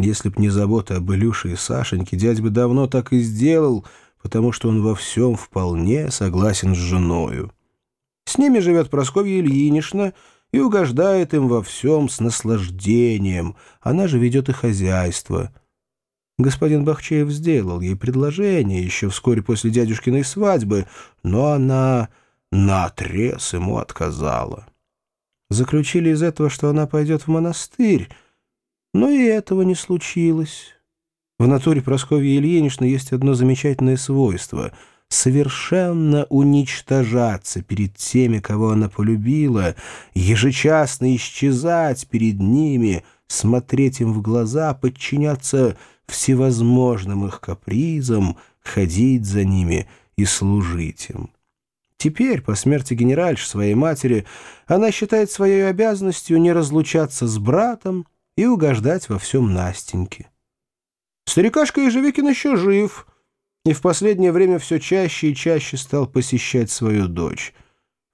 Если б не забота об Илюше и Сашеньке, дядь бы давно так и сделал, потому что он во всем вполне согласен с женою. С ними живет Прасковья Ильинична и угождает им во всем с наслаждением. Она же ведет и хозяйство. Господин Бахчеев сделал ей предложение еще вскоре после дядюшкиной свадьбы, но она наотрез ему отказала. Заключили из этого, что она пойдет в монастырь, но и этого не случилось. В натуре Прасковьи Ильиничны есть одно замечательное свойство — совершенно уничтожаться перед теми, кого она полюбила, ежечасно исчезать перед ними, смотреть им в глаза, подчиняться всевозможным их капризам, ходить за ними и служить им. Теперь, по смерти генеральши своей матери, она считает своей обязанностью не разлучаться с братом и угождать во всем Настеньке. Старикашка Ежевикин еще жив, и в последнее время все чаще и чаще стал посещать свою дочь.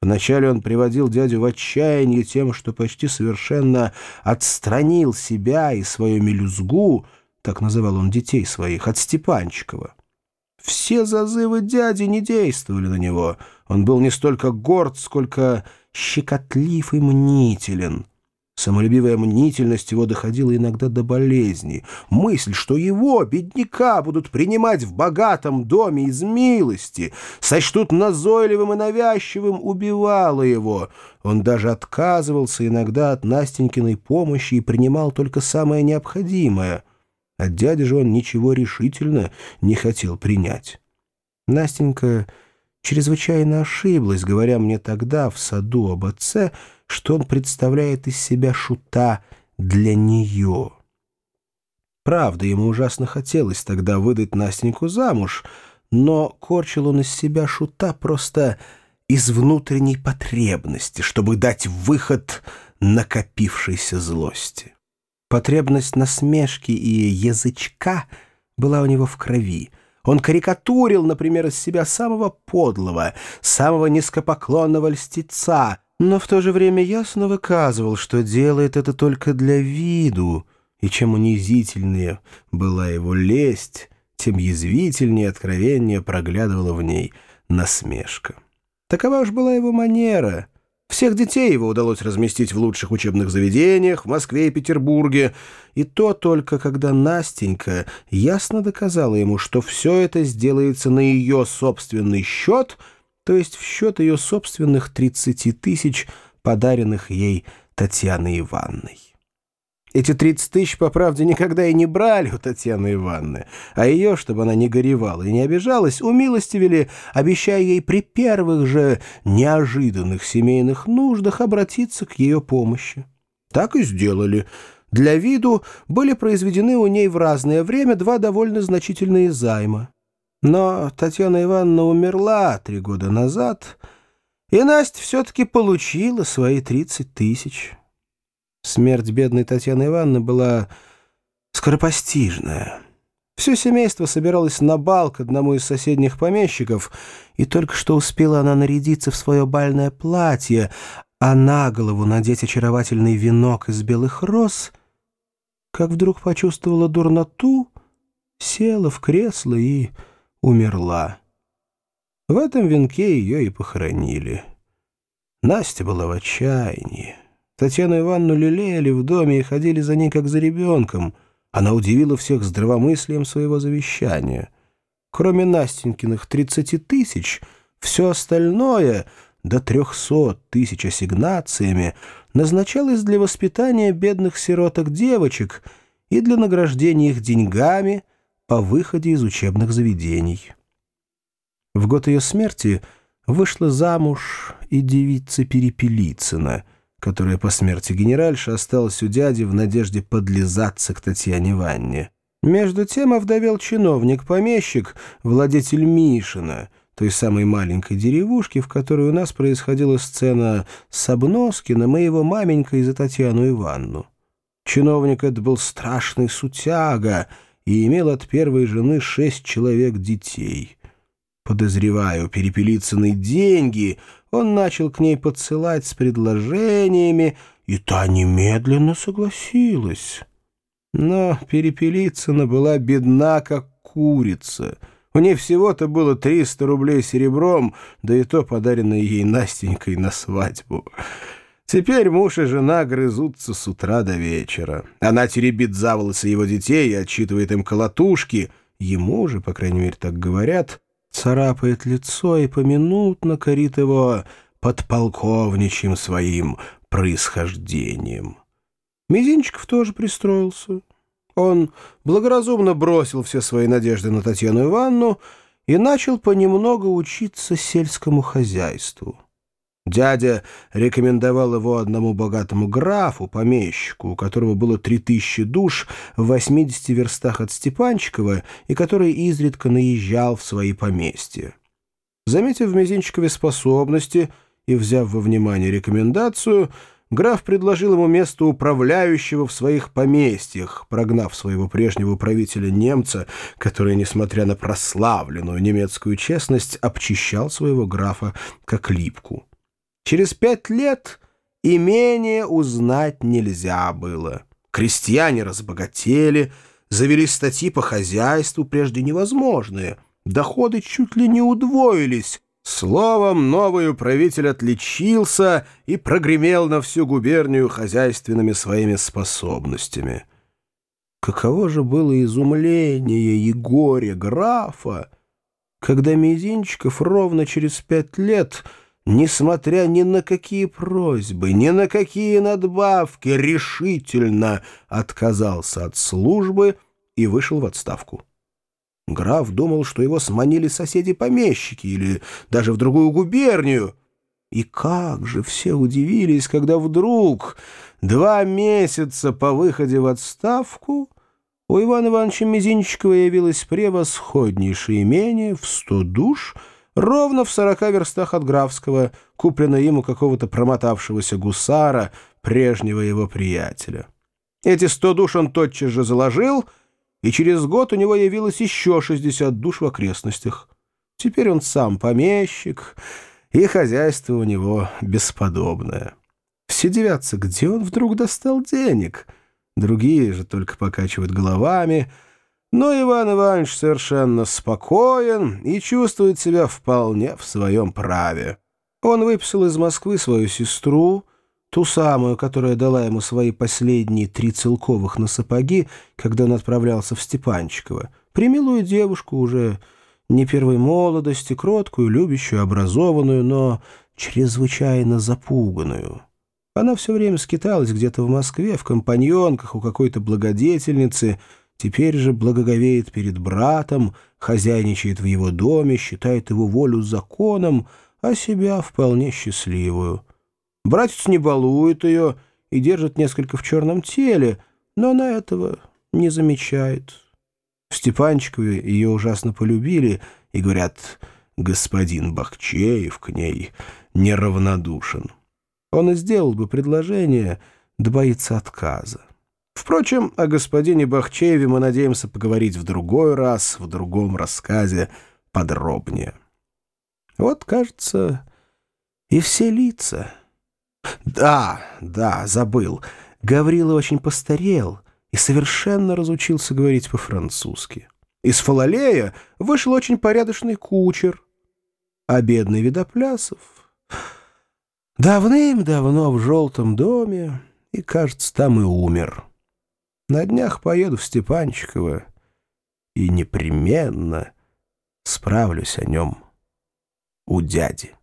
Вначале он приводил дядю в отчаяние тем, что почти совершенно отстранил себя и свою мелюзгу, так называл он детей своих, от Степанчикова. Все зазывы дяди не действовали на него. Он был не столько горд, сколько щекотлив и мнителен. Самолюбивая мнительность его доходила иногда до болезни. Мысль, что его, бедняка, будут принимать в богатом доме из милости, сочтут назойливым и навязчивым, убивала его. Он даже отказывался иногда от Настенькиной помощи и принимал только самое необходимое. От дяди же он ничего решительно не хотел принять. Настенька чрезвычайно ошиблась, говоря мне тогда в саду об отце, что он представляет из себя шута для нее. Правда, ему ужасно хотелось тогда выдать Настеньку замуж, но корчил он из себя шута просто из внутренней потребности, чтобы дать выход накопившейся злости. Потребность насмешки и язычка была у него в крови. Он карикатурил, например, из себя самого подлого, самого низкопоклонного льстеца, но в то же время ясно выказывал, что делает это только для виду, и чем унизительнее была его лесть, тем язвительнее и откровеннее проглядывала в ней насмешка. Такова уж была его манера — всех детей его удалось разместить в лучших учебных заведениях в Москве и Петербурге, и то только когда Настенька ясно доказала ему, что все это сделается на ее собственный счет, то есть в счет ее собственных 30 тысяч, подаренных ей Татьяной Ивановной. Эти 30 тысяч, по правде, никогда и не брали у Татьяны Ивановны, а ее, чтобы она не горевала и не обижалась, умилостивили, обещая ей при первых же неожиданных семейных нуждах обратиться к ее помощи. Так и сделали. Для виду были произведены у ней в разное время два довольно значительные займа. Но Татьяна Ивановна умерла три года назад, и Настя все-таки получила свои 30 тысяч. Смерть бедной Татьяны Ивановны была скоропостижная. Все семейство собиралось на бал к одному из соседних помещиков, и только что успела она нарядиться в свое бальное платье, а на голову надеть очаровательный венок из белых роз, как вдруг почувствовала дурноту, села в кресло и умерла. В этом венке ее и похоронили. Настя была в отчаянии. Татьяну Ивановну лелеяли в доме и ходили за ней как за ребенком. Она удивила всех здравомыслием своего завещания. Кроме Настенькиных 30 тысяч, все остальное, до 300 тысяч ассигнациями, назначалось для воспитания бедных сироток-девочек и для награждения их деньгами по выходе из учебных заведений. В год ее смерти вышла замуж и девица Перепелицына — которая по смерти генеральши осталась у дяди в надежде подлизаться к Татьяне Ванне. Между тем овдовел чиновник-помещик, владетель Мишина, той самой маленькой деревушки, в которой у нас происходила сцена с Обноскиным и его маменькой за Татьяну Иванну. Чиновник этот был страшный сутяга и имел от первой жены шесть человек детей. Подозреваю, перепелицыны деньги — он начал к ней подсылать с предложениями, и та немедленно согласилась. Но Перепелицына была бедна, как курица. У ней всего-то было 300 рублей серебром, да и то подаренное ей Настенькой на свадьбу. Теперь муж и жена грызутся с утра до вечера. Она теребит за волосы его детей и отчитывает им колотушки. Ему же, по крайней мере, так говорят, царапает лицо и поминутно корит его подполковничьим своим происхождением. Мизинчиков тоже пристроился. Он благоразумно бросил все свои надежды на Татьяну Ивановну и начал понемногу учиться сельскому хозяйству. Дядя рекомендовал его одному богатому графу, помещику, у которого было три тысячи душ в 80 верстах от Степанчикова и который изредка наезжал в свои поместья. Заметив в Мизинчикове способности и взяв во внимание рекомендацию, граф предложил ему место управляющего в своих поместьях, прогнав своего прежнего правителя немца, который, несмотря на прославленную немецкую честность, обчищал своего графа как липку. Через пять лет имение узнать нельзя было. Крестьяне разбогатели, завели статьи по хозяйству, прежде невозможные. Доходы чуть ли не удвоились. Словом, новый управитель отличился и прогремел на всю губернию хозяйственными своими способностями. Каково же было изумление и горе графа, когда Мизинчиков ровно через пять лет — несмотря ни на какие просьбы, ни на какие надбавки, решительно отказался от службы и вышел в отставку. Граф думал, что его сманили соседи-помещики или даже в другую губернию. И как же все удивились, когда вдруг, два месяца по выходе в отставку, у Ивана Ивановича Мизинчикова явилось превосходнейшее имение в сто душ — ровно в сорока верстах от Графского, куплено ему какого-то промотавшегося гусара, прежнего его приятеля. Эти сто душ он тотчас же заложил, и через год у него явилось еще шестьдесят душ в окрестностях. Теперь он сам помещик, и хозяйство у него бесподобное. Все девятся, где он вдруг достал денег. Другие же только покачивают головами — но Иван Иванович совершенно спокоен и чувствует себя вполне в своем праве. Он выписал из Москвы свою сестру, ту самую, которая дала ему свои последние три целковых на сапоги, когда он отправлялся в Степанчиково, примилую девушку уже не первой молодости, кроткую, любящую, образованную, но чрезвычайно запуганную. Она все время скиталась где-то в Москве, в компаньонках у какой-то благодетельницы — Теперь же благоговеет перед братом, хозяйничает в его доме, считает его волю законом, а себя вполне счастливую. Братец не балует ее и держит несколько в черном теле, но она этого не замечает. В Степанчикове ее ужасно полюбили и говорят, господин Бахчеев к ней неравнодушен. Он и сделал бы предложение, да боится отказа. Впрочем, о господине Бахчееве мы надеемся поговорить в другой раз, в другом рассказе подробнее. Вот, кажется, и все лица. Да, да, забыл. Гаврила очень постарел и совершенно разучился говорить по-французски. Из Фалалея вышел очень порядочный кучер, а бедный Видоплясов давным-давно в желтом доме и, кажется, там и умер». На днях поеду в Степанчиково и непременно справлюсь о нем у дяди.